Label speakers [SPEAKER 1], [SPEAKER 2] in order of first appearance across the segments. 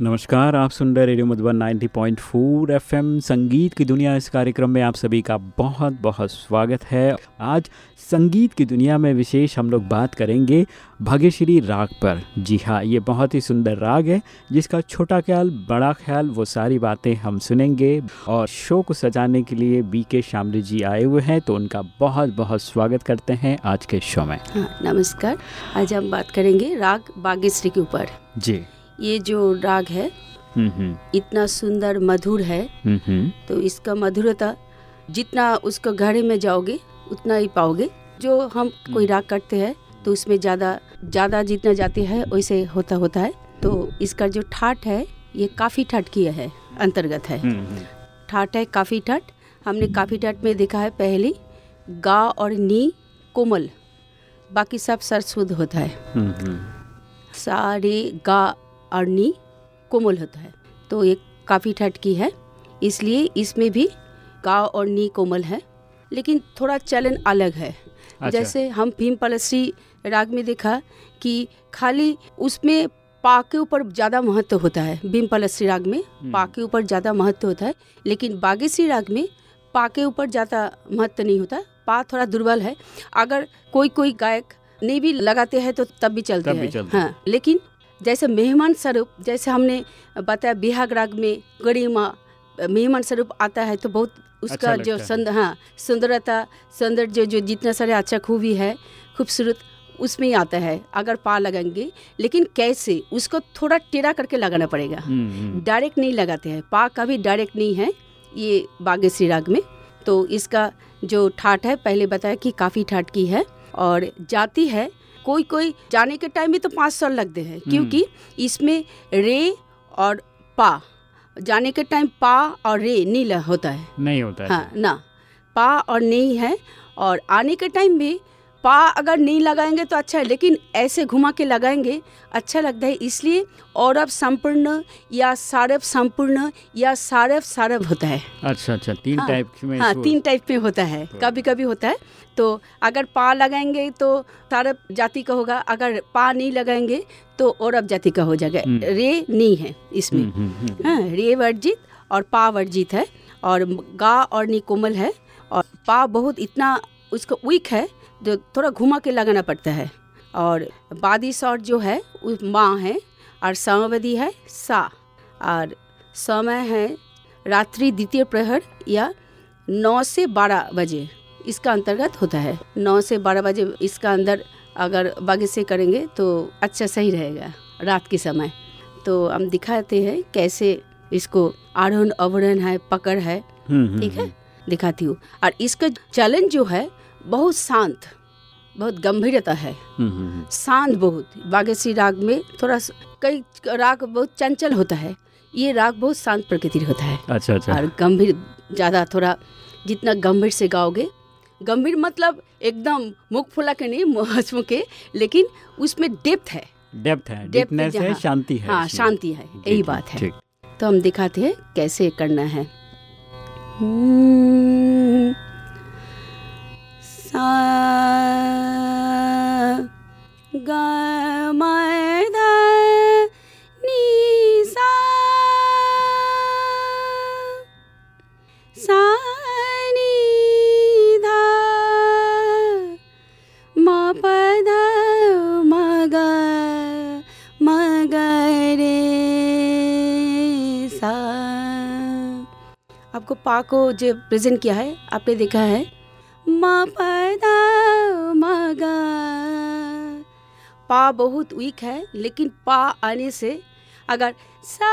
[SPEAKER 1] नमस्कार आप सुन रहे रेडियो मधुबन 90.4 एफएम संगीत की दुनिया। इस कार्यक्रम में आप सभी का बहुत बहुत स्वागत है। आज संगीत की दुनिया में विशेष हम लोग बात करेंगे भाग्यश्री राग पर। जी हाँ ये बहुत ही सुंदर राग है जिसका छोटा ख्याल बड़ा ख्याल वो सारी बातें हम सुनेंगे। और शो को सजाने के लिए बी के शामली जी आए हुए हैं तो उनका बहुत बहुत स्वागत करते हैं आज के शो में।
[SPEAKER 2] हाँ नमस्कार। आज हम बात करेंगे राग बागेश्वरी के ऊपर।
[SPEAKER 1] जी।
[SPEAKER 2] ये जो राग है
[SPEAKER 1] हम्म हम्म।
[SPEAKER 2] इतना सुंदर मधुर है।
[SPEAKER 1] हम्म
[SPEAKER 2] तो इसका मधुरता जितना उसको घड़े में जाओगे उतना ही पाओगे। जो हम कोई राग करते हैं तो उसमें ज़्यादा ज़्यादा जितना जाते हैं वैसे होता होता है। तो इसका जो ठाट है ये काफ़ी ठाट किया है अंतर्गत है। ठाट है काफ़ी ठाट। हमने काफ़ी ठाट में देखा है पहली गा और नी कोमल। बाकी सब सर शुद्ध होता है।
[SPEAKER 1] हम्म, हम्म,
[SPEAKER 2] सा रे गा और नी कोमल होता है। तो ये काफ़ी ठट की है इसलिए इसमें भी गा और नी कोमल है लेकिन थोड़ा चलन अलग है।
[SPEAKER 1] अच्छा।
[SPEAKER 2] जैसे हम भीम पलश्री राग में देखा कि खाली उसमें पा के ऊपर ज़्यादा महत्व होता है भीम पलश्री राग में पा के ऊपर ज़्यादा महत्व होता है लेकिन बागेश्वरी राग में पा के ऊपर ज़्यादा महत्व नहीं होता पा थोड़ा दुर्बल है। अगर कोई कोई गायक नहीं भी लगाते हैं तो तब भी चलते हैं। हाँ लेकिन जैसे मेहमान स्वरूप जैसे हमने बताया बिहार राग में गरिमा मेहमान स्वरूप आता है तो बहुत उसका
[SPEAKER 1] अच्छा
[SPEAKER 2] जो
[SPEAKER 1] हाँ।
[SPEAKER 2] सुंदरता सुंदर जो जो जितना सारे अच्छा खूबी है खूबसूरत उसमें ही आता है अगर पा लगाएँगे। लेकिन कैसे? उसको थोड़ा टेढ़ा करके लगाना पड़ेगा।
[SPEAKER 1] हम्म, हम्म,
[SPEAKER 2] डायरेक्ट नहीं लगाते हैं। पा का भी डायरेक्ट नहीं है ये बागेश्वरी राग में। तो इसका जो ठाट है पहले बताया कि काफ़ी ठाट की है और जाती है कोई कोई जाने के टाइम में तो पाँच सौ लगते हैं क्योंकि इसमें रे और पा जाने के टाइम पा और रे नील होता है।
[SPEAKER 1] नहीं होता है।
[SPEAKER 2] हाँ ना पा और नहीं है और आने के टाइम भी पा अगर नहीं लगाएँगे तो अच्छा है लेकिन ऐसे घुमा के लगाएँगे अच्छा लगता है इसलिए औरव संपूर्ण या सारव संपूर्ण या सारव सारव होता है।
[SPEAKER 1] अच्छा अच्छा तीन
[SPEAKER 2] हाँ,
[SPEAKER 1] टाइप में
[SPEAKER 2] हाँ तीन टाइप में होता है कभी कभी होता है। तो अगर पा लगाएँगे तो सारव जाति का होगा अगर पा नहीं लगाएँगे तो औरव जाति का हो जाएगा।
[SPEAKER 1] हम्म।
[SPEAKER 2] रे नहीं है इसमें।
[SPEAKER 1] हम्म, हम्म,
[SPEAKER 2] हाँ रे वर्जित और पा वर्जित है और गा और नी कोमल है और पा बहुत इतना उसका वीक है जो थोड़ा घुमा के लगाना पड़ता है। और बादी शॉट जो है वो माँ है और समावधि है सा। और समय है रात्रि द्वितीय प्रहर या नौ से बारह बजे। इसका अंतर्गत होता है। नौ से बारह बजे इसका अंदर अगर बागी से करेंगे तो अच्छा सही रहेगा रात के समय। तो हम दिखाते हैं कैसे इसको आरोहण अवरोहण है पकड़ है।
[SPEAKER 1] हम्म, हम्म,
[SPEAKER 2] ठीक है? दिखाती हूँ। और इसका चलन जो है बहुत शांत बहुत गंभीरता है।
[SPEAKER 1] हम्म, हम्म, हम्म,
[SPEAKER 2] शांत बहुत। बागेश्वरी राग में थोड़ा कई राग बहुत चंचल होता है। ये राग बहुत शांत प्रकृति होता है।
[SPEAKER 1] अच्छा अच्छा।
[SPEAKER 2] और गंभीर ज़्यादा थोड़ा जितना गंभीर से गाओगे गंभीर मतलब एकदम मुख फुला के नहीं मुँह हंसमुख के लेकिन उसमें डेप्थ है।
[SPEAKER 1] डेप्थ है
[SPEAKER 2] डेप्थ
[SPEAKER 1] डेप्थनेस है शांति है
[SPEAKER 2] हाँ। शांति है यही बात है। तो हम दिखाते हैं कैसे करना है। हम्म, सा गा पा को जो प्रेजेंट किया है, आपने देखा है? मा पैदा धा मा गा पा बहुत वीक है, लेकिन पा आने से अगर सा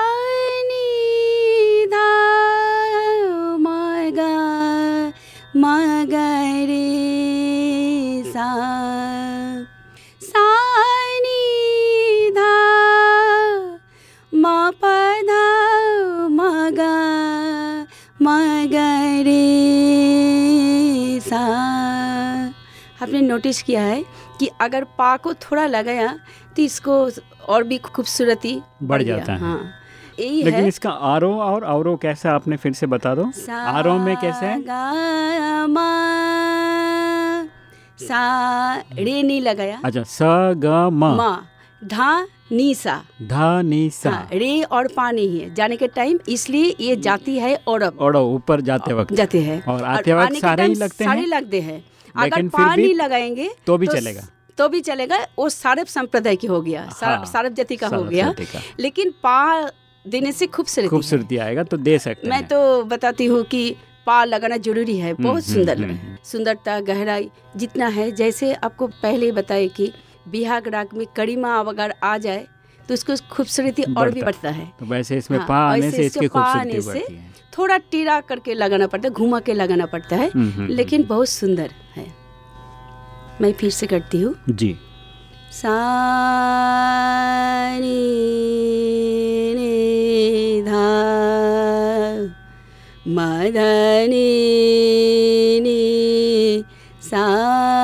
[SPEAKER 2] नी धा मा गा मा गा रे। सा। आपने नोटिस किया है कि अगर पा को थोड़ा लगाया तो इसको और भी खूबसूरती
[SPEAKER 1] बढ़ जाता है।
[SPEAKER 2] हाँ। यही
[SPEAKER 1] लेकिन
[SPEAKER 2] है।
[SPEAKER 1] इसका आरो और औरो कैसा आपने फिर से बता दो। आरो में कैसे है?
[SPEAKER 2] सा रे नहीं लगाया।
[SPEAKER 1] अच्छा स ग म।
[SPEAKER 2] धा नीसा।
[SPEAKER 1] धा नी सा
[SPEAKER 2] हाँ, रे और पानी है जाने के टाइम इसलिए ये जाती है औरब।
[SPEAKER 1] और ऊपर जाते वक्त।
[SPEAKER 2] जाते हैं।
[SPEAKER 1] और आते वक्त सारे ही लगते
[SPEAKER 2] सारे लगते हैं। अगर पानी लगाएँगे
[SPEAKER 1] तो भी चलेगा।
[SPEAKER 2] तो भी चलेगा। वो सारब संप्रदाय की हो गया।
[SPEAKER 1] हाँ,
[SPEAKER 2] सारब जाति का हो गया। लेकिन पा देने से खूबसूरती
[SPEAKER 1] खूबसूरती आएगा तो दे सकते
[SPEAKER 2] मैं तो बताती हूँ कि पा लगाना ज़रूरी है। बहुत
[SPEAKER 1] हम्म,
[SPEAKER 2] सुंदर
[SPEAKER 1] हम्म,
[SPEAKER 2] है।
[SPEAKER 1] हम्म।
[SPEAKER 2] सुंदरता गहराई जितना है। जैसे आपको पहले ही बताए कि बिहाग राग में कड़ीमा अगर आ जाए तो उसको खूबसूरती और भी
[SPEAKER 1] बढ़ता।
[SPEAKER 2] है।
[SPEAKER 1] तो वैसे इसमें
[SPEAKER 2] हाँ,
[SPEAKER 1] पा आने से
[SPEAKER 2] इसके
[SPEAKER 1] खूबसूरती
[SPEAKER 2] से
[SPEAKER 1] बढ़ती है।
[SPEAKER 2] थोड़ा टीरा करके लगाना पड़ता है घुमा के लगाना पड़ता है
[SPEAKER 1] हम्म, हम्म,
[SPEAKER 2] लेकिन बहुत सुंदर है। मैं फिर से करती हूँ।
[SPEAKER 1] जी।
[SPEAKER 2] सा नी नी धा म ध नी नी सा सा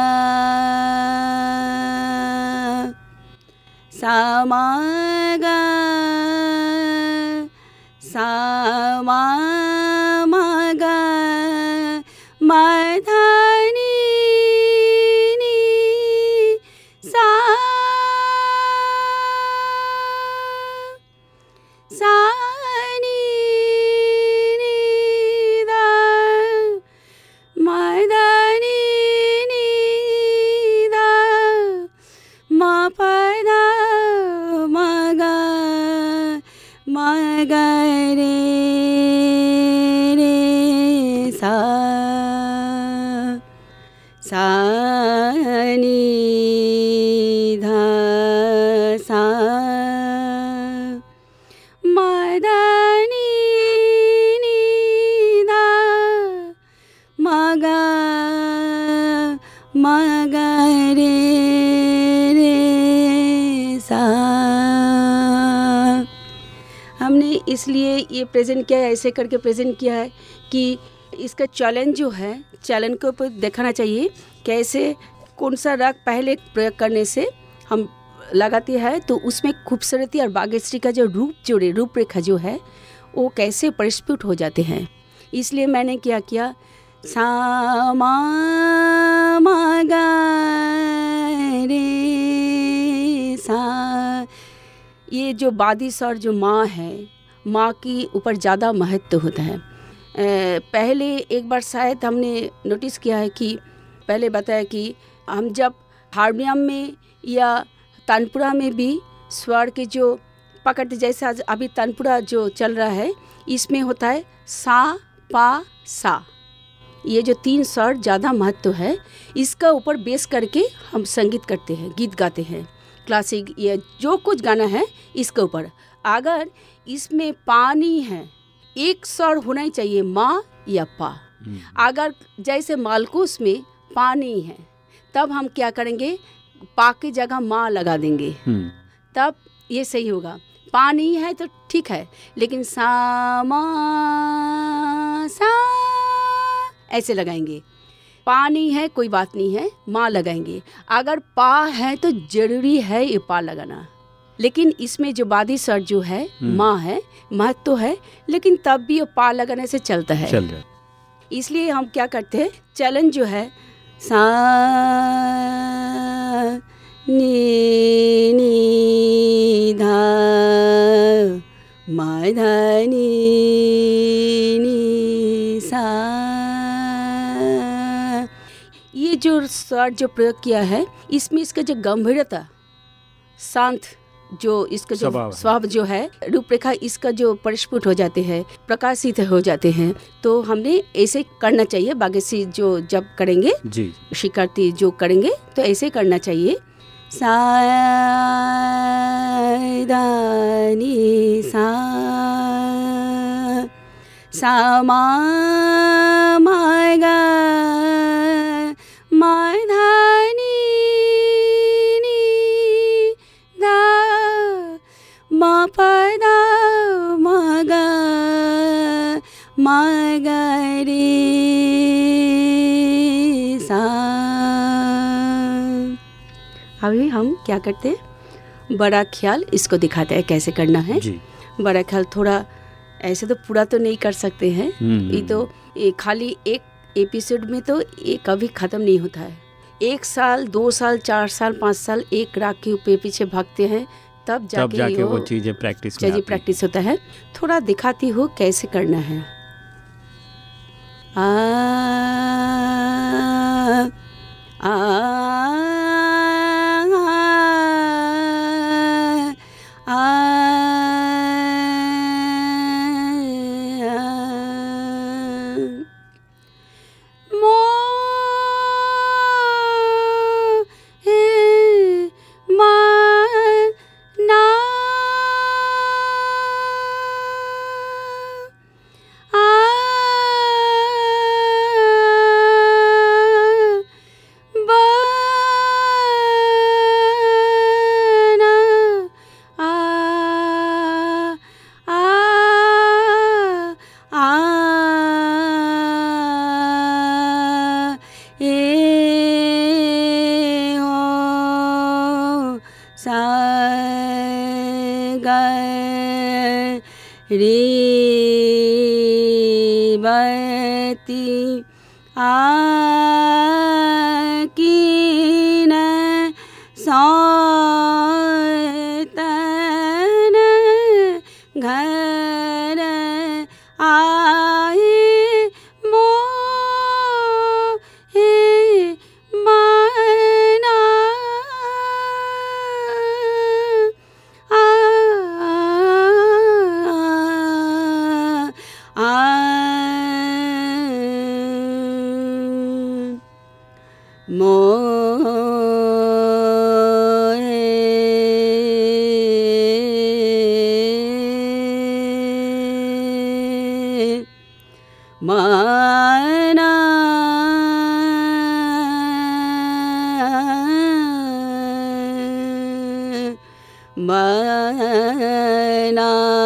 [SPEAKER 2] म प्रेजेंट किया है, ऐसे करके प्रेजेंट किया है कि इसका चैलेंज जो है, चैलेंज के ऊपर देखना चाहिए कैसे कौन सा राग पहले प्रयोग करने से हम लगाते हैं तो उसमें खूबसूरती और बागेश्री का जो रूप जोड़े, रूपरेखा जो है, वो कैसे परिस्फुट हो जाते हैं। इसलिए मैंने क्या किया सा मा रे सा, ये जो बादिश और जो माँ है माँ की ऊपर ज़्यादा महत्व होता है। पहले एक बार शायद हमने नोटिस किया है कि पहले बताया कि हम जब हारमोनियम में या तानपुरा में भी स्वर के जो पकड़ते जैसा अभी तानपुरा जो चल रहा है, इसमें होता है सा, पा, सा। ये जो तीन स्वर ज़्यादा महत्व है, इसका ऊपर बेस करके हम संगीत करते हैं, गीत गाते हैं। क्लासिक या जो कुछ गाना है, इसके ऊपर। अगर इसमें पानी है। एक स्वर होना ही चाहिए माँ या पा।
[SPEAKER 1] हम्म,
[SPEAKER 2] अगर जैसे मालकुस में पानी है तब हम क्या करेंगे? पा की जगह माँ लगा देंगे।
[SPEAKER 1] हम्म,
[SPEAKER 2] तब ये सही होगा। पानी है तो ठीक है लेकिन सा मा सा ऐसे लगाएँगे। पानी है कोई बात नहीं है माँ लगाएँगे। अगर पा है तो ज़रूरी है ये पा लगाना। लेकिन इसमें जो बादी स्वर जो है
[SPEAKER 1] हम्म।
[SPEAKER 2] माँ है महत्व तो है लेकिन तब भी ये पा लगाने से चलता है।
[SPEAKER 1] चल
[SPEAKER 2] इसलिए हम क्या करते हैं चलन जो है सा नी नी धा मा धा नी नी सा। ये जो स्वर जो प्रयोग किया है इसमें इसका जो गंभीरता शांत जो इसका जो
[SPEAKER 1] स्वभाव
[SPEAKER 2] जो है रूपरेखा इसका जो परिस्फुट हो जाते हैं प्रकाशित हो जाते हैं तो हमने ऐसे करना चाहिए। बागेसी जो जब करेंगे
[SPEAKER 1] जी।
[SPEAKER 2] शिकारती जो करेंगे तो ऐसे करना चाहिए। सा सा सा रे सा अभी हम क्या करते हैं? बड़ा ख्याल इसको दिखाते हैं कैसे करना है।
[SPEAKER 1] जी।
[SPEAKER 2] बड़ा ख्याल थोड़ा ऐसे तो पूरा तो नहीं कर सकते हैं।
[SPEAKER 1] हम्म,
[SPEAKER 2] ये तो ये खाली एक एपिसोड में तो ये कभी ख़त्म नहीं होता है। एक साल दो साल चार साल पाँच साल एक राग के ऊपर पीछे भागते हैं तब जाके,
[SPEAKER 1] तब
[SPEAKER 2] जाके,
[SPEAKER 1] वो
[SPEAKER 2] वो
[SPEAKER 1] चीज़ें प्रैक्टिस।
[SPEAKER 2] प्रैक्टिस होता है। थोड़ा दिखाती हूँ कैसे करना है। आ, आ, बती आ कीन मना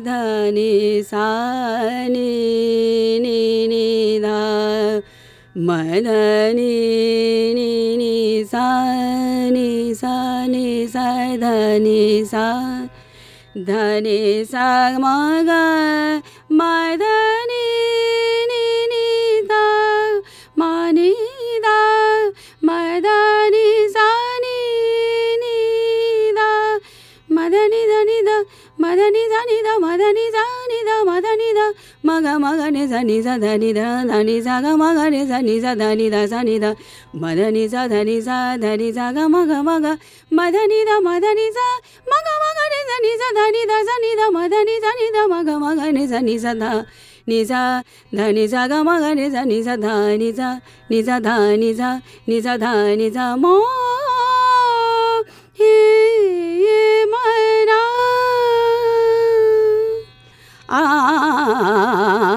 [SPEAKER 2] धनि मदनि नि सानि सानि सा धनि सा। धनि सा मग मध दा मग मग नि सा नि सा धनि दा धनि सा ग मग नि सा नि सा धनि दा सा नि दा मदनि सा धनि सा धनि सा ग मग मग मदनि दा मदनि सा मग मग नि सा नि सा धनि दा सा नि दा मदनि सा नि दा मग मग नि सा नि सा धा नि सा आ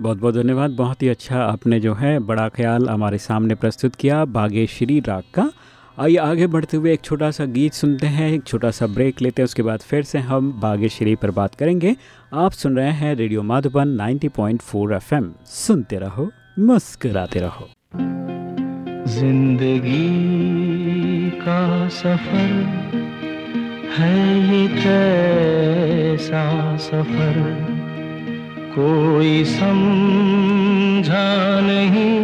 [SPEAKER 1] बहुत बहुत धन्यवाद। बहुत ही अच्छा आपने जो है बड़ा ख्याल हमारे सामने प्रस्तुत किया बागेश्वरी राग का। आइए आगे बढ़ते हुए एक छोटा सा गीत सुनते हैं, एक छोटा सा ब्रेक लेते हैं, उसके बाद फिर से हम बागेश्वरी पर बात करेंगे। आप सुन रहे हैं रेडियो माधुबन 90.4 एफएम। सुनते रहो, मुस्कराते रहो।
[SPEAKER 3] ज़िंदगी का सफ़र है ये कैसा सफ़र। कोई समझा नहीं,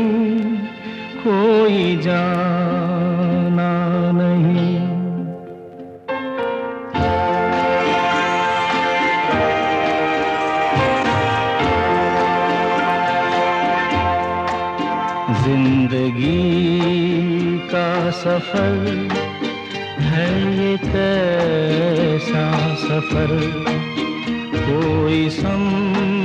[SPEAKER 3] कोई जाना नहीं। ज़िंदगी का सफ़र है ये कैसा सफ़र, कोई समझा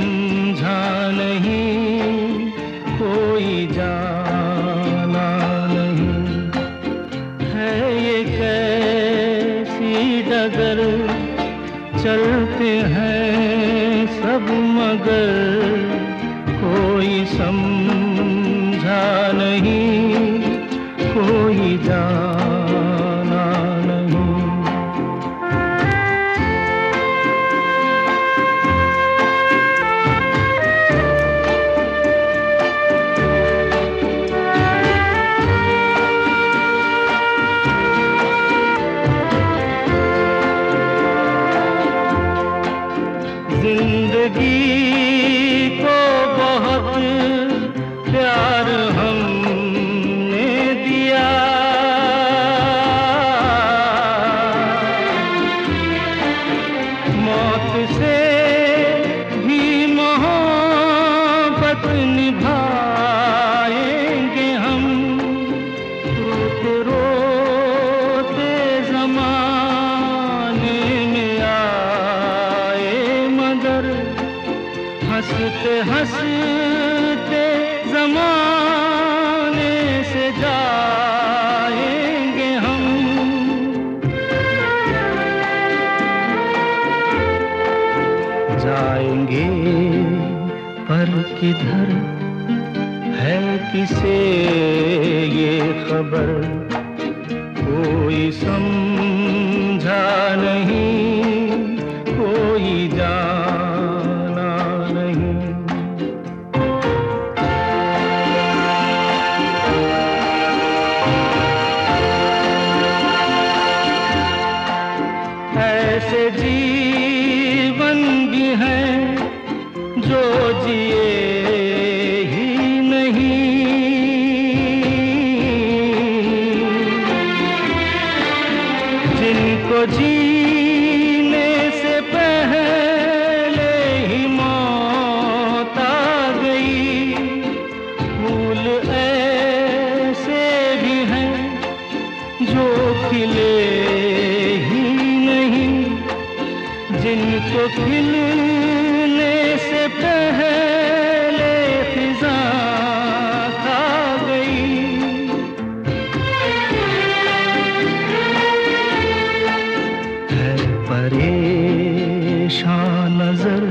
[SPEAKER 3] परेशान नज़र,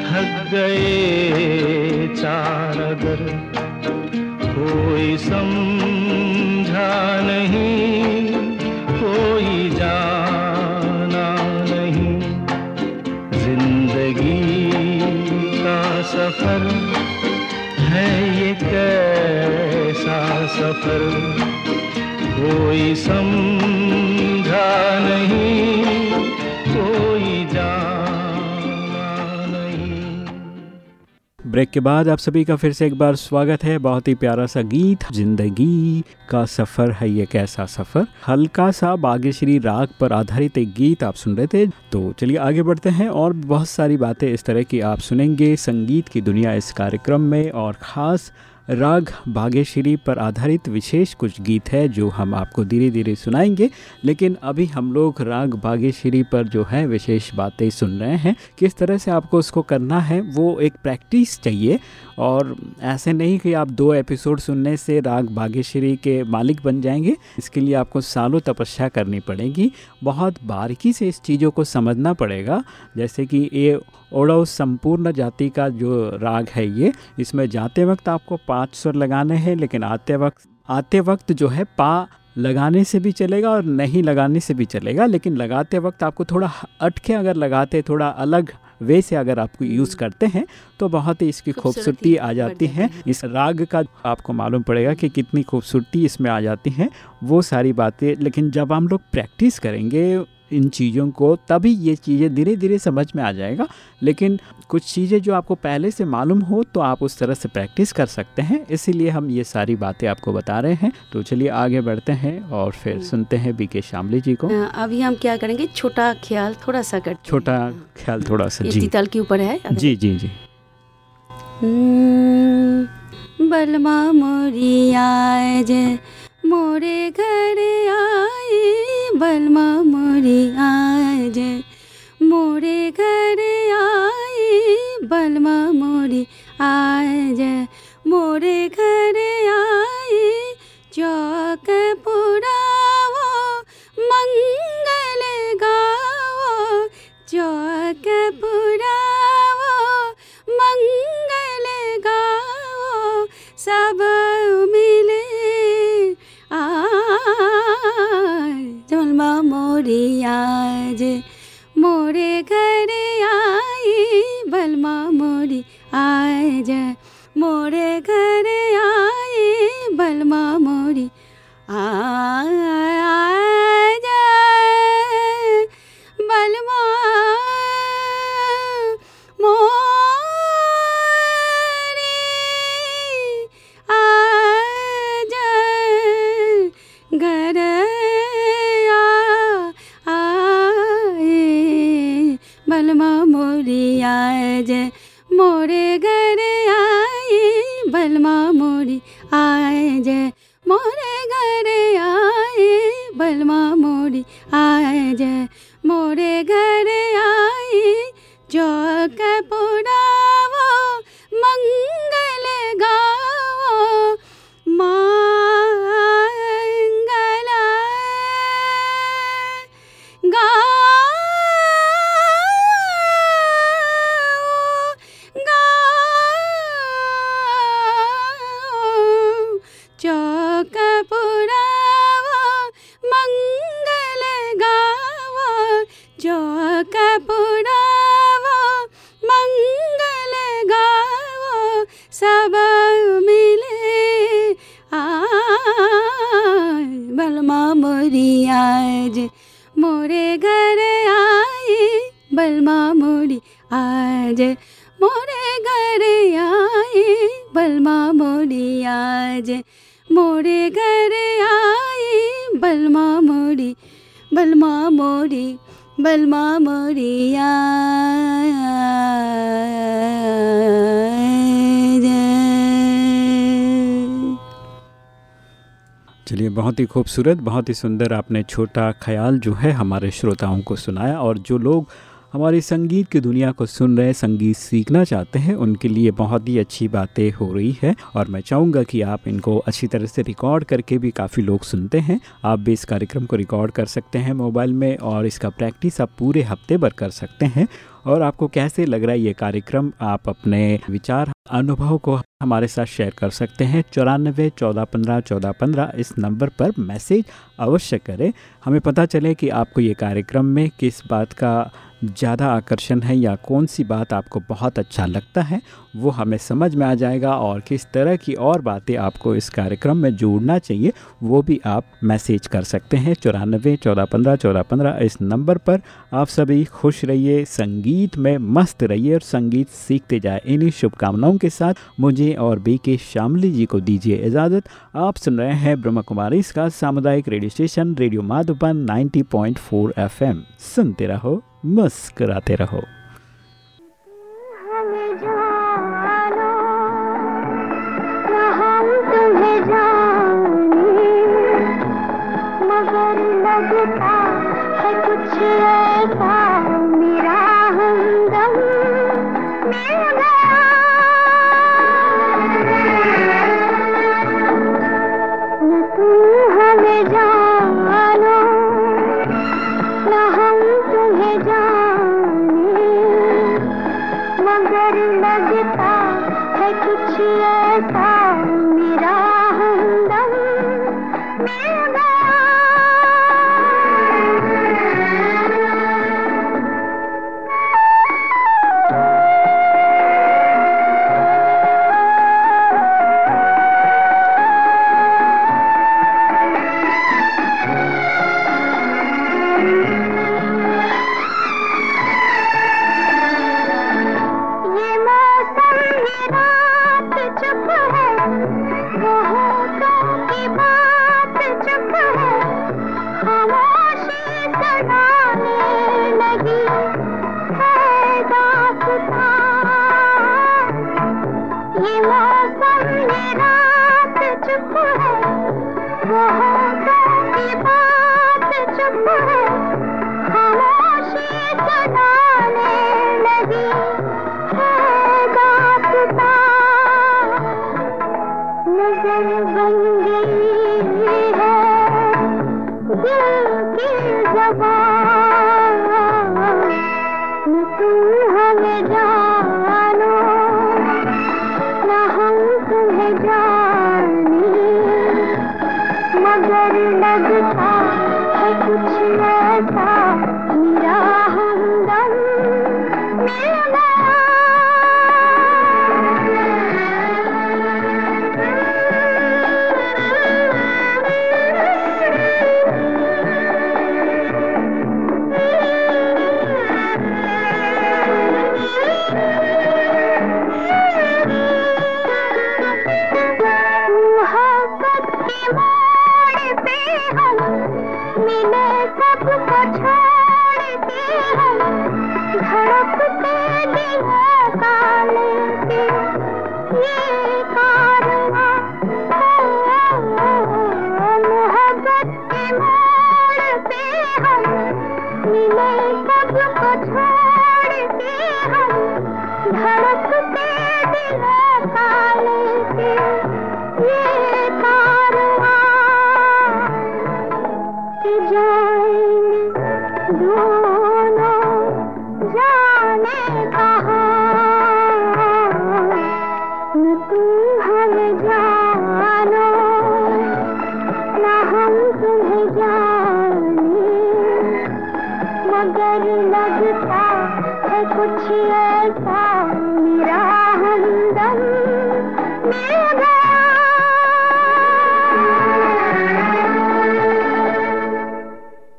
[SPEAKER 3] थक गए चार अगर। कोई समझा नहीं, कोई जाना नहीं। ज़िंदगी का सफ़र है ये कैसा सफ़र? कोई समझा नहीं
[SPEAKER 1] ब्रेक के बाद आप सभी का फिर से एक बार स्वागत है। बहुत ही प्यारा सा गीत, ज़िंदगी का सफ़र है ये कैसा सफ़र? हल्का सा बागेश्वरी राग पर आधारित एक गीत आप सुन रहे थे। तो चलिए आगे बढ़ते हैं और बहुत सारी बातें इस तरह की आप सुनेंगे। संगीत की दुनिया इस कार्यक्रम में और ख़ास राग बागेश्वरी पर आधारित विशेष कुछ गीत है जो हम आपको धीरे धीरे सुनाएँगे। लेकिन अभी हम लोग राग बागेश्वरी पर जो है विशेष बातें सुन रहे हैं। किस तरह से आपको उसको करना है, वो एक प्रैक्टिस चाहिए। और ऐसे नहीं कि आप दो एपिसोड सुनने से राग भाग्यश्री के मालिक बन जाएँगे। इसके लिए आपको सालों तपस्या करनी पड़ेगी। बहुत बारीकी से इस चीज़ों को समझना पड़ेगा। जैसे कि ये ओडो संपूर्ण जाति का जो राग है ये, इसमें जाते वक्त आपको पाँच स्वर लगाने हैं, लेकिन आते वक्त आते वक्त जो है पा लगाने से भी चलेगा और नहीं लगाने से भी चलेगा। लेकिन लगाते वक्त आपको थोड़ा अटके अगर लगाते, थोड़ा अलग वे से अगर आपको यूज़ करते हैं तो बहुत ही इसकी खूबसूरती आ जाती है। इस राग का आपको मालूम पड़ेगा कि कितनी खूबसूरती इसमें आ जाती है। वो सारी बातें लेकिन जब हम लोग प्रैक्टिस करेंगे इन चीज़ों को तभी ये चीज़ें धीरे धीरे समझ में आ जाएगा। लेकिन कुछ चीज़ें जो आपको पहले से मालूम हो तो आप उस तरह से प्रैक्टिस कर सकते हैं। इसीलिए हम ये सारी बातें आपको बता रहे हैं। तो चलिए आगे बढ़ते हैं और फिर सुनते हैं बी के शामली जी को।
[SPEAKER 2] अभी हम क्या करेंगे? छोटा ख्याल थोड़ा सा कर
[SPEAKER 1] छोटा ख्याल थोड़ा सा जी।
[SPEAKER 2] तितल के ऊपर है
[SPEAKER 1] जी जी जी।
[SPEAKER 2] हम्म, बलमा मोरी आज मोरे घर आई बलमा मोरी आज मोरे घर आई बलमा मोरे आज मोरे घर आज मोरे घर आई बलमा मोरी आज मोरे घर आई बलमा मोरी आज आज मोरे घर आए बलमा मोरी आए मोरे
[SPEAKER 1] चलिए, बहुत ही खूबसूरत, बहुत ही सुंदर आपने छोटा ख्याल जो है हमारे श्रोताओं को सुनाया और जो लोग हमारी संगीत की दुनिया को सुन रहे हैं, संगीत सीखना चाहते हैं, उनके लिए बहुत ही अच्छी बातें हो रही है और मैं चाहूँगा कि आप इनको अच्छी तरह से रिकॉर्ड करके भी काफ़ी लोग सुनते हैं। आप भी इस कार्यक्रम को रिकॉर्ड कर सकते हैं मोबाइल में और इसका प्रैक्टिस आप पूरे हफ़्ते भर कर सकते हैं। और आपको कैसे लग रहा है ये कार्यक्रम? आप अपने विचार अनुभव को हमारे साथ शेयर कर सकते हैं। चौरानबे चौदह, पंद्रह चौदह, पंद्रह इस नंबर पर मैसेज अवश्य करें। हमें पता चले कि आपको ये कार्यक्रम में किस बात का ज़्यादा आकर्षण है या कौन सी बात आपको बहुत अच्छा लगता है, वो हमें समझ में आ जाएगा और किस तरह की और बातें आपको इस कार्यक्रम में जोड़ना चाहिए, वो भी आप मैसेज कर सकते हैं। चौरानबे चौदह पंद्रह चौदह पंद्रह इस नंबर पर। आप सभी खुश रहिए, संगीत में मस्त रहिए और संगीत सीखते जाए। इन्हीं शुभकामनाओं के साथ मुझे और बी के शामली जी को दीजिए इजाज़त। आप सुन रहे हैं ब्रह्म कुमारी इसका सामुदायिक radio station, radio Madhuban 90.4 FM. सुनते रहो। मुस्कुराते रहो।
[SPEAKER 4] लगता है कुछ ऐसा नज़र बन गई है। दिल की जबान